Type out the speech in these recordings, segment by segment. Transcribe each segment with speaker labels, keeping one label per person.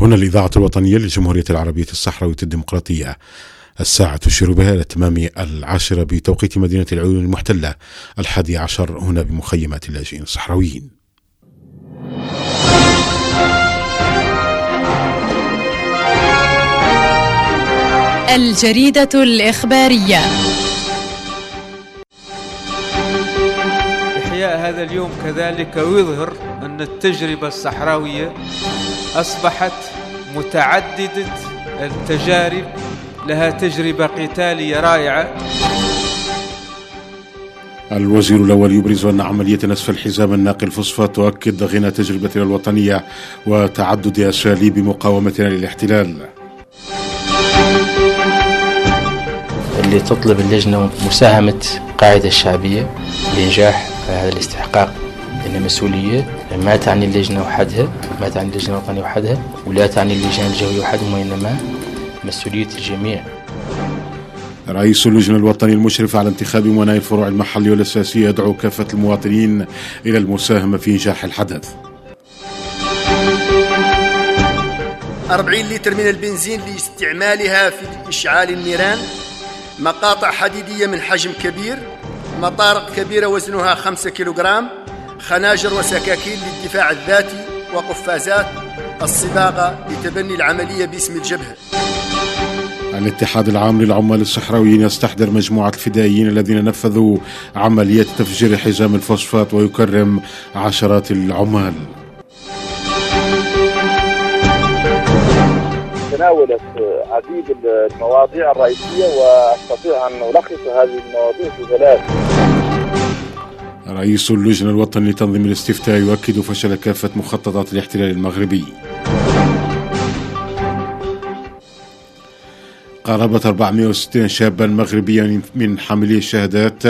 Speaker 1: هنا الإذاعة الوطنية للجمهورية العربية الصحراوية الديمقراطية. الساعة تشير بها إلى تمام العاشرة بتوقيت مدينة العيون المحتلة. الحادي عشر هنا بمخيمات اللاجئين الصحراويين.
Speaker 2: الجريدة الإخبارية.
Speaker 3: إحياء هذا اليوم كذلك يظهر أن التجربة الصحراوية أصبحت متعددة التجارب لها تجربة قتالية رائعة.
Speaker 1: الوزير الأول يبرز أن عملية نسف الحزام الناقل فوسفات تؤكد غنى تجربتنا الوطنية وتعدد أساليب مقاومتنا للاحتلال.
Speaker 4: اللي تطلب اللجنة مساهمة قاعدة الشعبية لإنجاح هذا الاستحقاق لأن مسؤولية ما تعني اللجنة وحدها ما تعني اللجنة الوطنية وحدها ولا تعني اللجان الجوية وحدهم وإنما مسؤولية الجميع.
Speaker 1: رئيس اللجنة الوطني المشرف على انتخاب مناهي الفروع المحلية والأساسية يدعو كافة المواطنين إلى المساهمة في إنجاح الحدث.
Speaker 5: 40 لتر من البنزين لاستعمالها في إشعال النيران مقاطع حديدية من حجم كبير مطارق كبيرة وزنها 5 كيلوغرام خناجر وسكاكين للدفاع الذاتي وقفازات الصباغة لتبني العملية باسم الجبهة.
Speaker 1: الاتحاد العام للعمال الصحراويين يستحضر مجموعة الفدائيين الذين نفذوا عملية تفجير حزام الفوسفات ويكرم عشرات العمال.
Speaker 6: تناولت عديد المواضيع الرئيسية وأستطيع أن ألخص هذه المواضيع في ثلاث
Speaker 1: رئيس اللجنة الوطني لتنظيم الاستفتاء يؤكد فشل كافة مخططات الاحتلال المغربي قاربة 460 شابا مغربيا من حاملي الشهادات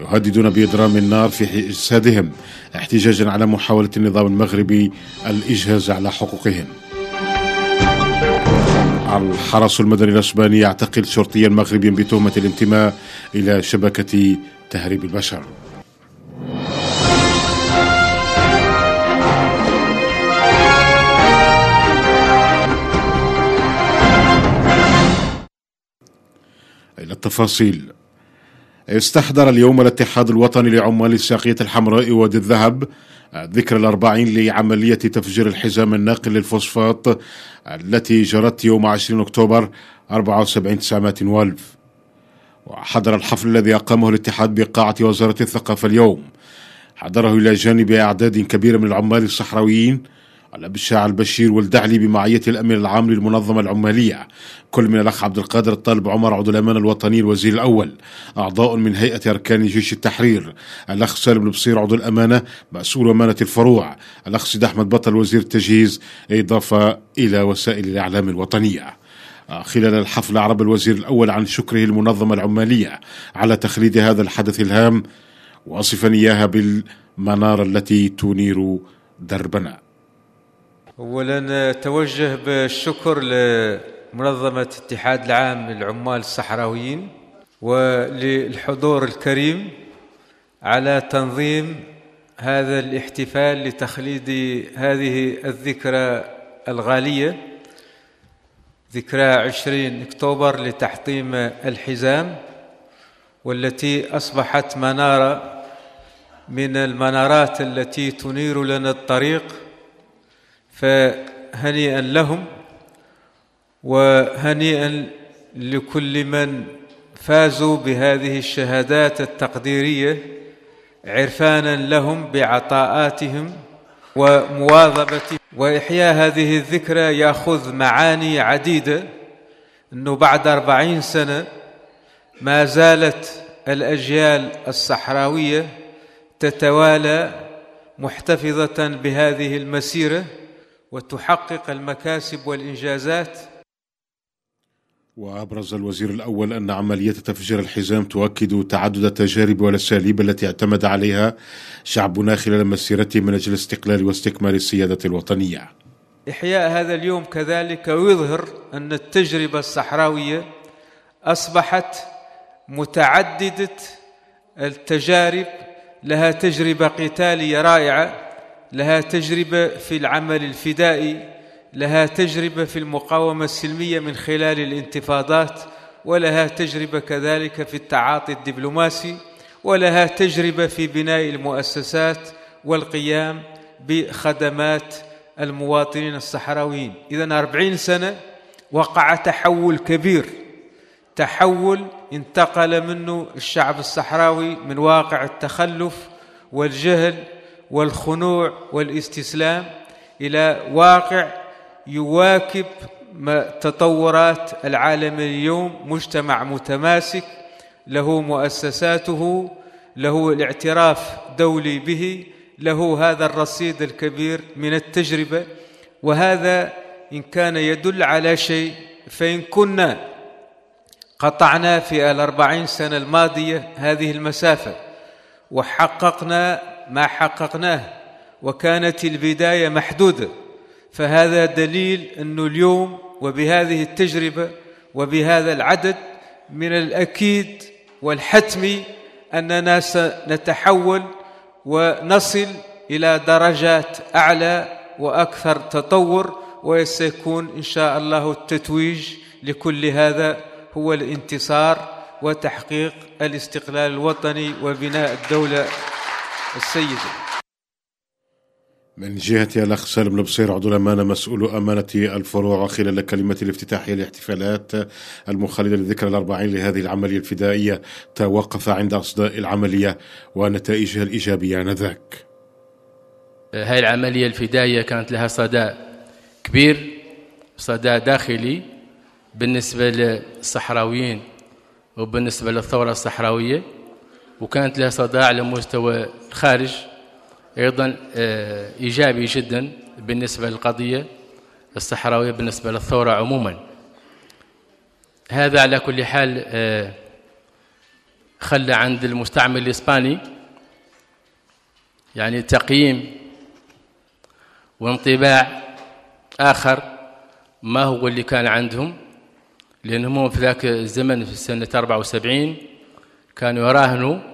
Speaker 1: يهددون بإضرام النار في أجسادهم احتجاجا على محاولة النظام المغربي الإجهاز على حقوقهم الحرس المدني الأسباني يعتقل شرطيا مغربيا بتهمة الانتماء إلى شبكة تهريب البشر. التفاصيل. استحضر اليوم الاتحاد الوطني لعمال الساقية الحمراء وادي الذهب ذكرى الأربعين لعملية تفجير الحزام الناقل للفوسفات التي جرت يوم 20 أكتوبر 74 900 وألف. وحضر الحفل الذي أقامه الاتحاد بقاعة وزارة الثقافة اليوم. حضره إلى جانب أعداد كبيرة من العمال الصحراويين الأبشاع البشير والدعلي بمعية الأمين العام للمنظمة العمالية. كل من الأخ عبد القادر الطالب عمر عضو الأمانة الوطني الوزير الأول. أعضاء من هيئة أركان جيش التحرير. الأخ سالم البصير عضو الأمانة مسؤول أمانة الفروع. الأخ سيد أحمد بطل وزير التجهيز. إضافة إلى وسائل الإعلام الوطنية. خلال الحفل أعرب الوزير الأول عن شكره المنظمة العمالية على تخليد هذا الحدث الهام. واصفا إياها بالمنارة التي تنير دربنا.
Speaker 3: اولا توجه بالشكر لمنظمة الاتحاد العام للعمال الصحراويين وللحضور الكريم على تنظيم هذا الاحتفال لتخليد هذه الذكرى الغالية ذكرى عشرين أكتوبر لتحطيم الحزام والتي أصبحت منارة من المنارات التي تنير لنا الطريق. فهنيئا لهم وهنيئا لكل من فازوا بهذه الشهادات التقديرية عرفانا لهم بعطاءاتهم ومواظبتهم. وإحياء هذه الذكرى يأخذ معاني عديدة إنه بعد أربعين سنة ما زالت الأجيال الصحراوية تتوالى محتفظة بهذه المسيرة. وتحقق المكاسب والإنجازات.
Speaker 1: وأبرز الوزير الأول أن عملية تفجير الحزام تؤكد تعدد التجارب والأساليب التي اعتمد عليها شعبنا خلال مسيرته من أجل استقلال واستكمال السيادة الوطنية.
Speaker 3: إحياء هذا اليوم كذلك يظهر أن التجربة الصحراوية أصبحت متعددة التجارب لها تجربة قتالية رائعة لها تجربة في العمل الفدائي لها تجربة في المقاومة السلمية من خلال الانتفاضات ولها تجربة كذلك في التعاطي الدبلوماسي ولها تجربة في بناء المؤسسات والقيام بخدمات المواطنين الصحراويين. إذا أربعين سنة وقع تحول كبير تحول انتقل منه الشعب الصحراوي من واقع التخلف والجهل والخنوع والاستسلام إلى واقع يواكب تطورات العالم اليوم مجتمع متماسك له مؤسساته له الاعتراف دولي به له هذا الرصيد الكبير من التجربة وهذا إن كان يدل على شيء فإن كنا قطعنا في الأربعين سنة الماضية هذه المسافة وحققنا ما حققناه وكانت البداية محدوده فهذا دليل انه اليوم وبهذه التجربة وبهذا العدد من الأكيد والحتمي أننا سنتحول ونصل إلى درجات أعلى وأكثر تطور وسيكون إن شاء الله التتويج لكل هذا هو الانتصار وتحقيق الاستقلال الوطني وبناء الدولة. السيده
Speaker 1: من جهة الأخ سالم البصير عضو الأمانة مسؤول أمانة الفروع وخلال كلمة الافتتاحية لاحتفالات المخلدة للذكرى الأربعين لهذه العملية الفدائية توقف عند أصداء العملية ونتائجها الإيجابية آنذاك.
Speaker 4: هاي العملية الفدائية كانت لها صدى كبير صدى داخلي بالنسبة للصحراويين وبالنسبة للثورة الصحراوية. وكانت لها صدى على مستوى الخارج أيضا آه، إيجابي جدا بالنسبة للقضية الصحراوية بالنسبة للثورة عموما. هذا على كل حال آه، خلى عند المستعمل الإسباني يعني تقييم وانطباع آخر ما هو اللي كان عندهم لأنهم في ذاك الزمن في سنة 74 كانوا يراهنوا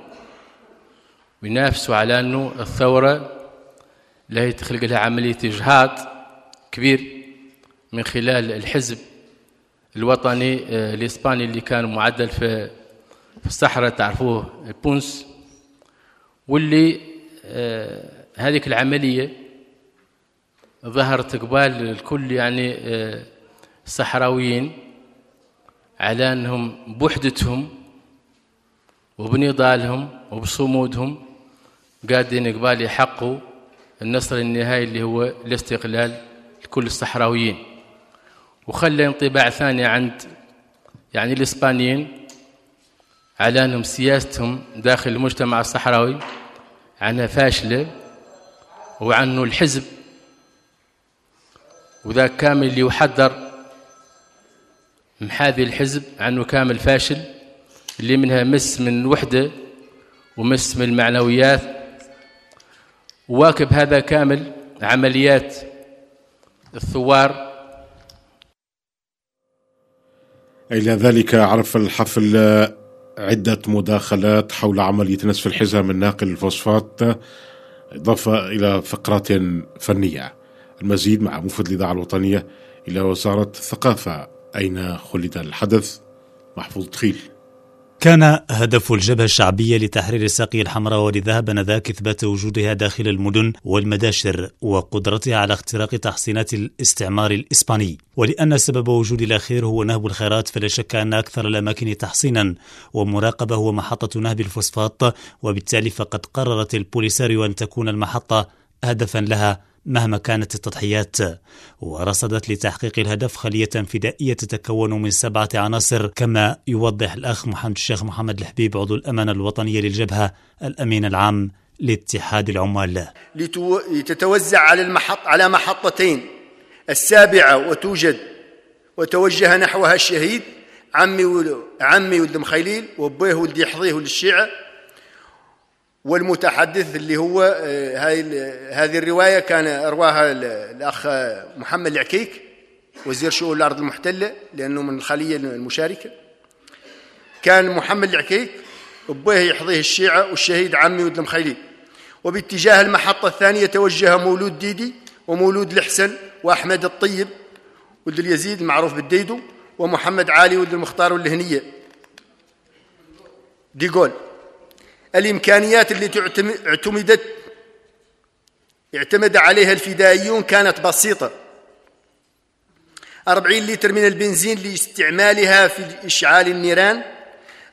Speaker 4: وينافسوا على أنه الثورة لا تخلق لها عملية إجهاض كبير من خلال الحزب الوطني آه، الإسباني اللي كان معدل في في الصحراء تعرفوه بونس واللي آه، هذيك العملية ظهرت قبال الكل يعني آه، الصحراويين على أنهم بوحدتهم وبنضالهم وبصمودهم قادرين قبال يحققوا النصر النهائي اللي هو الاستقلال لكل الصحراويين. وخلى انطباع ثاني عند يعني الإسبانيين على أنهم سياستهم داخل المجتمع الصحراوي عنها فاشلة وعنه الحزب. وذا كامل اللي يحذر محاذي الحزب عنه كامل فاشل اللي منها مس من الوحدة ومس من المعنويات واكب هذا كامل عمليات الثوار.
Speaker 1: إلى ذلك عرف الحفل عدة مداخلات حول عملية نسف الحزام الناقل للفوسفات إضافة إلى فقرات فنية. المزيد مع مفد الإذاعة الوطنية إلى وزارة الثقافة أين خلد الحدث؟ محفوظ تخيل.
Speaker 2: كان هدف الجبهة الشعبية لتحرير الساقية الحمراء ولذهب نذاك إثبات وجودها داخل المدن والمداشر وقدرتها على اختراق تحصينات الاستعمار الإسباني. ولأن سبب وجود الأخير هو نهب الخيرات فلا شك أن أكثر الأماكن تحصينا ومراقبة هو محطة نهب الفوسفات وبالتالي فقد قررت البوليساريو أن تكون المحطة هدفا لها. مهما كانت التضحيات ورصدت لتحقيق الهدف خلية فدائية تتكون من سبعة عناصر كما يوضح الأخ محمد الشيخ محمد الحبيب عضو الأمانة الوطنية للجبهة الأمين العام لاتحاد العمال.
Speaker 5: لتتوزع على المحط على محطتين السابعة وتوجد وتوجه نحوها الشهيد عمي عمي ولد مخيليل وابوه ولد يحظيه للشيعة والمتحدث اللي هو آه، هاي هذه الرواية كان رواها الأخ محمد العكيك وزير شؤون الأرض المحتلة لأنه من الخلية المشاركة. كان محمد العكيك أبوه يحظيه الشيعة والشهيد عمي ولد المخيلي وباتجاه المحطة الثانية توجه مولود ديدي ومولود الحسن وأحمد الطيب ولد اليزيد المعروف بالديدو ومحمد علي ولد المختار والهنية. ديغول. الإمكانيات التي اعتمدت اعتمد عليها الفدائيون كانت بسيطة. أربعين لتر من البنزين لاستعمالها في إشعال النيران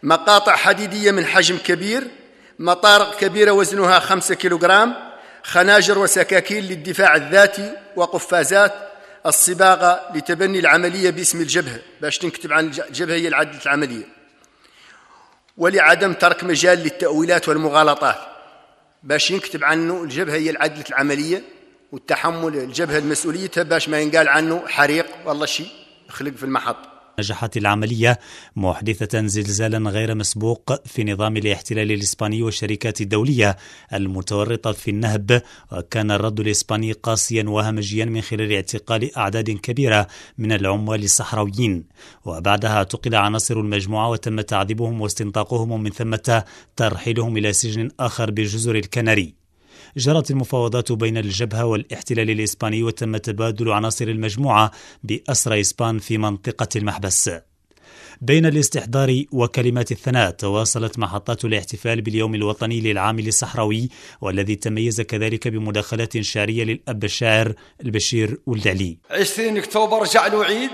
Speaker 5: مقاطع حديدية من حجم كبير مطارق كبيرة وزنها خمسة كيلوغرام خناجر وسكاكين للدفاع الذاتي وقفازات الصباغة لتبني العملية باسم الجبهة. باش تنكتب عن الجبهة هي العدل العملية. ولعدم ترك مجال للتأويلات والمغالطات. باش ينكتب عنه الجبهة هي العدلة العملية والتحمل الجبهة المسؤوليتها باش ما ينقال عنه حريق والله شيء خلق في المحط.
Speaker 2: نجحت العملية محدثة زلزالا غير مسبوق في نظام الاحتلال الإسباني والشركات الدولية المتورطة في النهب. وكان الرد الإسباني قاسيا وهمجيا من خلال اعتقال أعداد كبيرة من العمال الصحراويين. وبعدها اعتقل عناصر المجموعة وتم تعذيبهم واستنطاقهم ومن ثمة ترحيلهم إلى سجن آخر بجزر الكناري. جرت المفاوضات بين الجبهة والاحتلال الإسباني وتم تبادل عناصر المجموعة بأسرى إسبان في منطقة المحبس. بين الاستحضار وكلمات الثناء تواصلت محطات الاحتفال باليوم الوطني للعامل الصحراوي والذي تميز كذلك بمداخلات شعرية للأب الشاعر البشير ولد
Speaker 7: 20 أكتوبر جعلوا عيد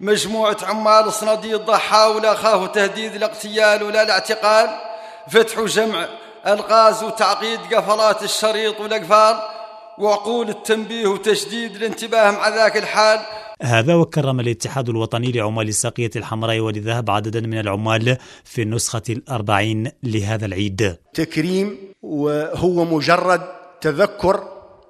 Speaker 7: مجموعة عمال صناديد حاول أخاه تهديد الاغتيال ولا الاعتقال فتح جمع الغاز وتعقيد قفلات الشريط والأقفال وعقول التنبيه وتشديد الانتباه مع ذاك الحال.
Speaker 2: هذا وكرم الاتحاد الوطني لعمال الساقية الحمراء والذهب عددا من العمال في النسخة الأربعين لهذا العيد.
Speaker 5: تكريم وهو مجرد تذكر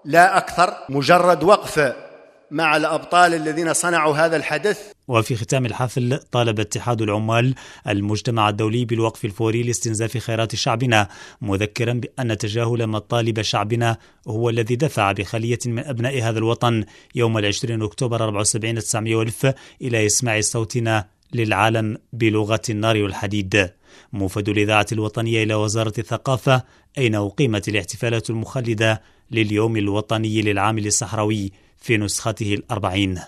Speaker 5: لا أكثر مجرد وقفة مع الأبطال الذين صنعوا هذا الحدث؟
Speaker 2: وفي ختام الحفل طالب اتحاد العمال المجتمع الدولي بالوقف الفوري لاستنزاف خيرات شعبنا مذكرا بأن تجاهل مطالب شعبنا هو الذي دفع بخلية من أبناء هذا الوطن يوم العشرين أكتوبر 74 900 الف إلى إسماع صوتنا للعالم بلغة النار والحديد. موفد الإذاعة الوطنية إلى وزارة الثقافة أين أقيمت الاحتفالات المخلدة لليوم الوطني للعامل الصحراوي؟ في نسخته الأربعين.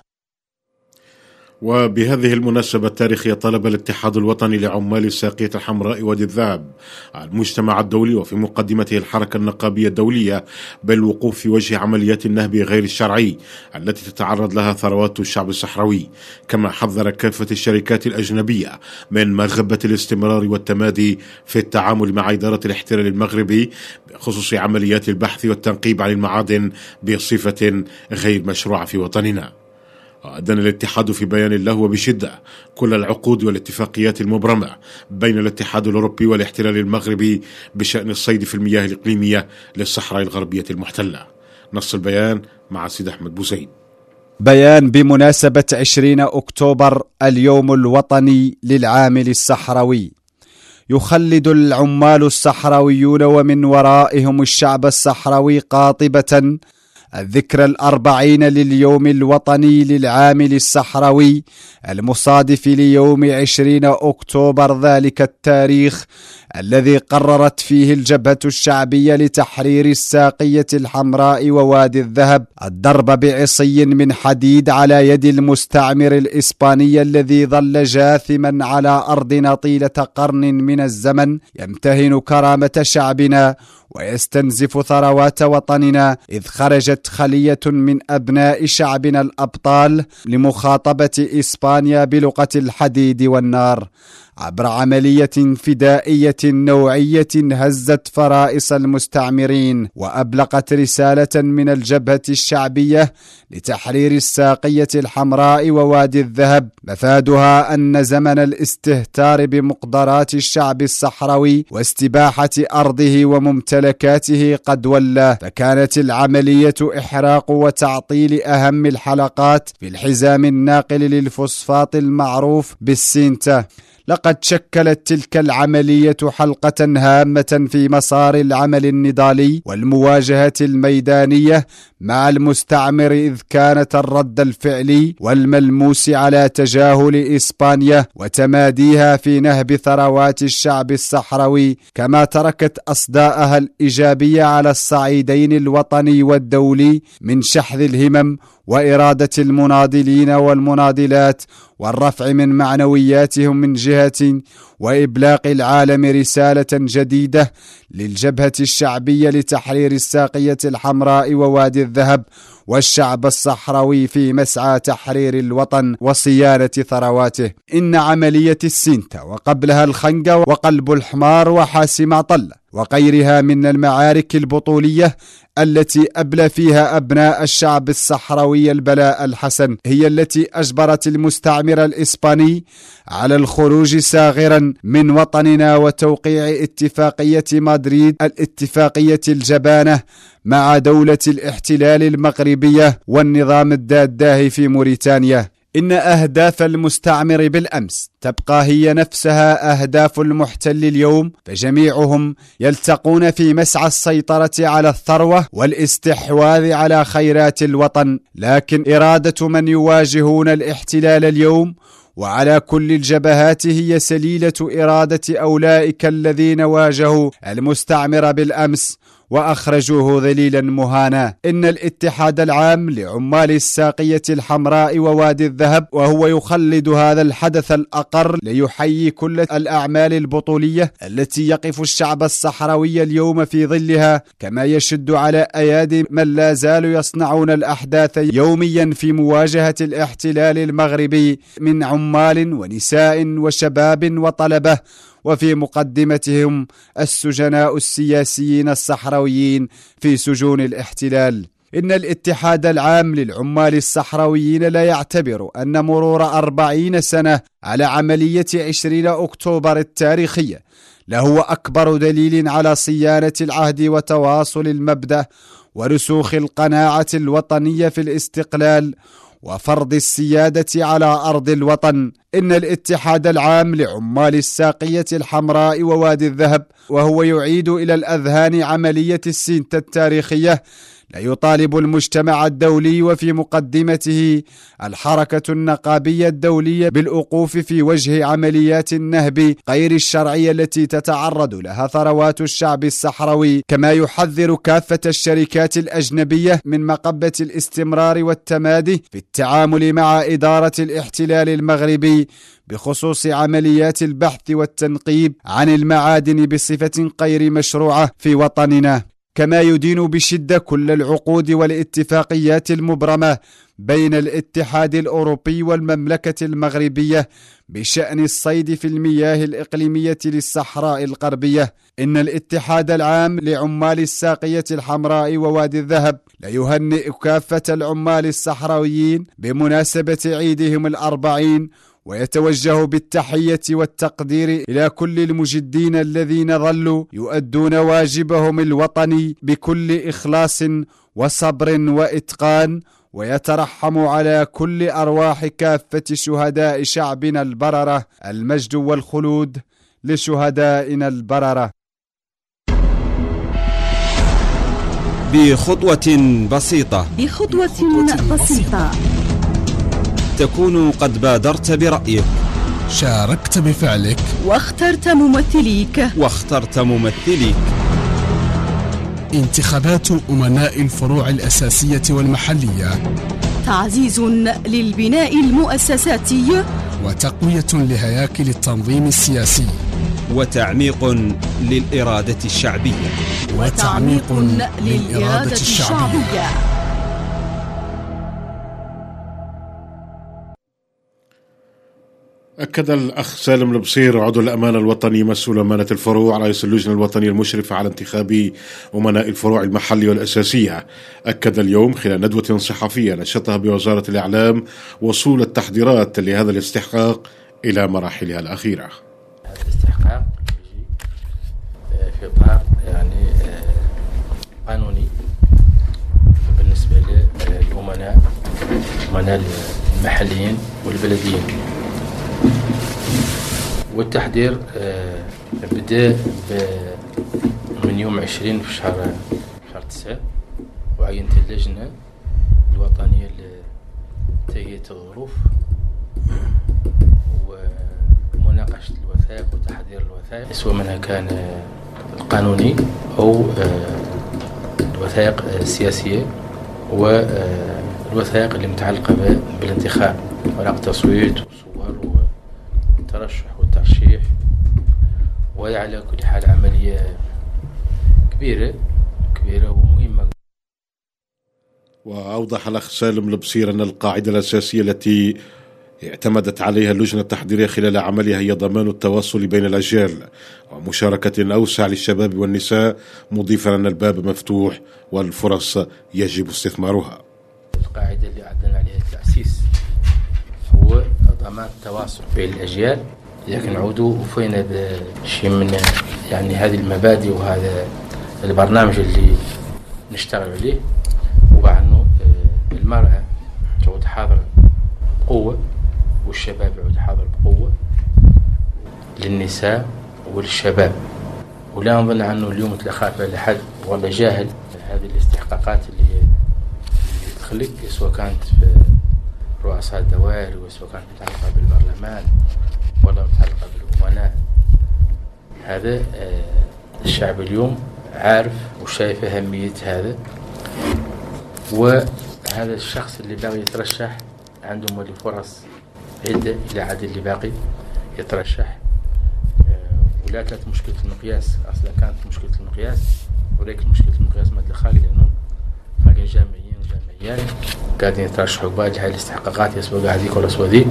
Speaker 1: وبهذه المناسبة التاريخية طلب الاتحاد الوطني لعمال الساقية الحمراء وادي الذهب المجتمع الدولي وفي مقدمته الحركة النقابية الدولية بالوقوف في وجه عمليات النهب غير الشرعي التي تتعرض لها ثروات الشعب الصحراوي. كما حذر كافة الشركات الأجنبية من مغبة الاستمرار والتمادي في التعامل مع إدارة الاحتلال المغربي بخصوص عمليات البحث والتنقيب عن المعادن بصفة غير مشروعة في وطننا. أدان الاتحاد في بيان له وبشدة كل العقود والاتفاقيات المبرمة بين الاتحاد الأوروبي والاحتلال المغربي بشأن الصيد في المياه الإقليمية للصحراء الغربية المحتلة. نص البيان مع سيد أحمد بوزيد
Speaker 8: بيان بمناسبة 20 أكتوبر اليوم الوطني للعامل الصحراوي يخلد العمال الصحراويون ومن ورائهم الشعب الصحراوي قاطبة الذكرى الأربعين لليوم الوطني للعامل الصحراوي المصادف ليوم عشرين أكتوبر ذلك التاريخ. الذي قررت فيه الجبهة الشعبية لتحرير الساقية الحمراء ووادي الذهب الضرب بعصي من حديد على يد المستعمر الإسباني الذي ظل جاثما على أرضنا طيلة قرن من الزمن يمتهن كرامة شعبنا ويستنزف ثروات وطننا إذ خرجت خلية من أبناء شعبنا الأبطال لمخاطبة إسبانيا بلغة الحديد والنار. عبر عملية فدائية نوعية هزت فرائص المستعمرين وأبلغت رسالة من الجبهة الشعبية لتحرير الساقية الحمراء ووادي الذهب. مفادها أن زمن الاستهتار بمقدرات الشعب الصحراوي واستباحة أرضه وممتلكاته قد ولى فكانت العملية إحراق وتعطيل أهم الحلقات في الحزام الناقل للفوسفات المعروف بالسينتا. لقد شكلت تلك العملية حلقة هامة في مسار العمل النضالي والمواجهة الميدانية مع المستعمر إذ كانت الرد الفعلي والملموس على تجاهل إسبانيا وتماديها في نهب ثروات الشعب الصحراوي كما تركت أصداءها الإيجابية على الصعيدين الوطني والدولي من شحذ الهمم وإرادة المناضلين والمناضلات والرفع من معنوياتهم من جهة وابلاغ العالم رسالة جديدة للجبهة الشعبية لتحرير الساقية الحمراء ووادي الذهب والشعب الصحراوي في مسعى تحرير الوطن وصيانة ثرواته. إن عملية السنته وقبلها الخنقه وقلب الحمار وحاسم طلة وغيرها من المعارك البطولية التي أبلى فيها أبناء الشعب الصحراوي البلاء الحسن هي التي أجبرت المستعمر الإسباني على الخروج ساغرا من وطننا وتوقيع اتفاقية مدريد الاتفاقية الجبانة مع دولة الاحتلال المغربيه والنظام الداداه في موريتانيا. إن أهداف المستعمر بالأمس تبقى هي نفسها أهداف المحتل اليوم فجميعهم يلتقون في مسعى السيطرة على الثروة والاستحواذ على خيرات الوطن. لكن إرادة من يواجهون الاحتلال اليوم وعلى كل الجبهات هي سليلة إرادة أولئك الذين واجهوا المستعمر بالأمس وأخرجوه ذليلا مهانا. إن الاتحاد العام لعمال الساقية الحمراء ووادي الذهب وهو يخلد هذا الحدث الأقر ليحيي كل الأعمال البطولية التي يقف الشعب الصحراوي اليوم في ظلها كما يشد على أيادي من لا زالوا يصنعون الأحداث يوميا في مواجهة الاحتلال المغربي من عمال ونساء وشباب وطلبة وفي مقدمتهم السجناء السياسيين الصحراويين في سجون الاحتلال. إن الاتحاد العام للعمال الصحراويين لا يعتبر أن مرور أربعين سنة على عملية عشرين أكتوبر التاريخية لهو أكبر دليل على صيانة العهد وتواصل المبدأ ورسوخ القناعة الوطنية في الاستقلال وفرض السيادة على أرض الوطن. إن الاتحاد العام لعمال الساقية الحمراء ووادي الذهب وهو يعيد إلى الأذهان عملية السنت التاريخية لا يطالب المجتمع الدولي وفي مقدمته الحركة النقابية الدولية بالوقوف في وجه عمليات النهب غير الشرعية التي تتعرض لها ثروات الشعب الصحراوي كما يحذر كافة الشركات الأجنبية من مقبة الاستمرار والتمادي في التعامل مع إدارة الاحتلال المغربي بخصوص عمليات البحث والتنقيب عن المعادن بصفة غير مشروعة في وطننا. كما يدين بشدة كل العقود والاتفاقيات المبرمة بين الاتحاد الأوروبي والمملكة المغربية بشأن الصيد في المياه الإقليمية للصحراء الغربية. إن الاتحاد العام لعمال الساقية الحمراء ووادي الذهب لا يهنئ كافة العمال الصحراويين بمناسبة عيدهم الأربعين ويتوجه بالتحية والتقدير إلى كل المجدين الذين ظلوا يؤدون واجبهم الوطني بكل إخلاص وصبر وإتقان ويترحم على كل أرواح كافة شهداء شعبنا البررة المجد والخلود لشهدائنا البررة.
Speaker 9: بخطوة بسيطة.
Speaker 10: بخطوة بسيطة.
Speaker 9: تكون قد بادرت برأيك.
Speaker 11: شاركت بفعلك.
Speaker 10: واخترت ممثليك.
Speaker 9: واخترت ممثليك.
Speaker 11: انتخابات أمناء الفروع الأساسية والمحلية.
Speaker 10: تعزيز للبناء المؤسساتي.
Speaker 11: وتقوية لهياكل التنظيم السياسي.
Speaker 9: وتعميق للإرادة الشعبية.
Speaker 10: وتعميق للإرادة الشعبية.
Speaker 1: أكد الأخ سالم البصير عضو الأمانة الوطني مسؤول أمانة الفروع رئيس اللجنة الوطنية المشرفة على انتخاب أمناء الفروع المحلية والأساسية. أكد اليوم خلال ندوة صحفية نشطها بوزارة الإعلام وصول التحضيرات لهذا الاستحقاق إلى مراحلها الأخيرة.
Speaker 4: هذا الاستحقاق في إطار يعني قانوني بالنسبة للأمناء المحليين والبلديين. والتحضير بدا من يوم عشرين في شهر شهر تسعة وعينت اللجنة الوطنية لتهيئة الظروف ومناقشة الوثائق وتحضير الوثائق. سواء منها كان القانوني أو الوثائق السياسية الوثائق اللي متعلقة بالانتخاب ورق تصويت وصور وهي على كل حال عملية كبيرة كبيرة ومهمة.
Speaker 1: وأوضح الأخ سالم البصير أن القاعدة الأساسية التي اعتمدت عليها اللجنة التحضيرية خلال عملها هي ضمان التواصل بين الأجيال. ومشاركة أوسع للشباب والنساء مضيفا أن الباب مفتوح والفرص يجب استثمارها.
Speaker 4: القاعدة اللي أعلن عليها التأسيس هو ضمان التواصل بين الأجيال. لكن عودوا وفينا بشيء من يعني هذه المبادئ وهذا البرنامج اللي نشتغل عليه. هو أنه المرأة تعود حاضرة بقوة والشباب يعود حاضر بقوة للنساء وللشباب ولا نظن أنه اليوم تلخاف لحد ولا جاهل. هذه الاستحقاقات اللي, تخلق سواء كانت في رؤساء الدوائر وسواء كانت متعلقة بالبرلمان ولا متعلقة بالأمناء هذا آه، الشعب اليوم عارف وشايف أهمية هذا. وهذا الشخص اللي باغي يترشح عنده مولي فرص عدة إلى عدد اللي باقي يترشح. آه، ولا كانت مشكلة المقياس أصلا كانت مشكلة المقياس ولكن مشكلة المقياس ما خالي لأنه باقي جامعيين وجامعيات قاعدين يترشحوا. باقي هاي الاستحقاقات يسوى قاعد ولا سوى ذي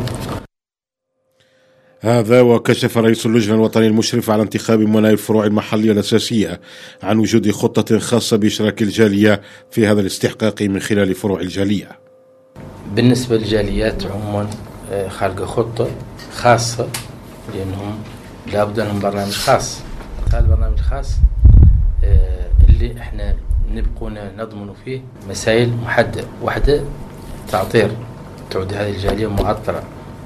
Speaker 1: هذا وكشف رئيس اللجنة الوطنية المشرفة على انتخاب مناهي الفروع المحلية الأساسية عن وجود خطة خاصة بإشراك الجالية في هذا الاستحقاق من خلال فروع الجالية.
Speaker 4: بالنسبة للجاليات عموما آه، خلق خطة خاصة لأنهم لابد لهم برنامج خاص. هذا البرنامج الخاص آه، اللي إحنا نبقون نضمن فيه مسائل محددة. واحدة تعطير تعود هذه الجالية معطرة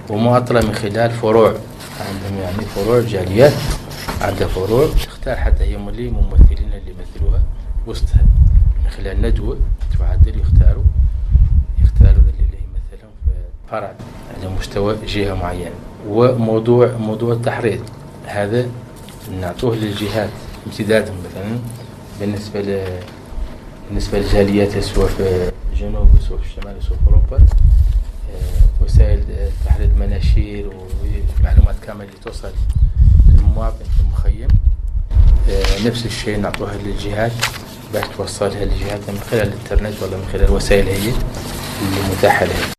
Speaker 4: ومعطلة من خلال فروع. عندهم يعني فروع جاليات عندها فروع تختار حتى هي اللي ممثلين اللي يمثلوها وسطها من خلال ندوة تعدل يختاروا يختاروا اللي يمثلهم في فرع على مستوى جهة معينة. وموضوع موضوع التحريض هذا نعطوه للجهات امتدادهم مثلا. بالنسبة ل بالنسبة للجاليات سواء في الجنوب سواء في الشمال سواء في أوروبا آه، وسائل تحرير مناشير ومعلومات كاملة اللي توصل للمواطن في المخيم. آه، نفس الشيء نعطوها للجهات باش توصلها للجهات من خلال الإنترنت ولا من خلال وسائل هي اللي متاحة لها.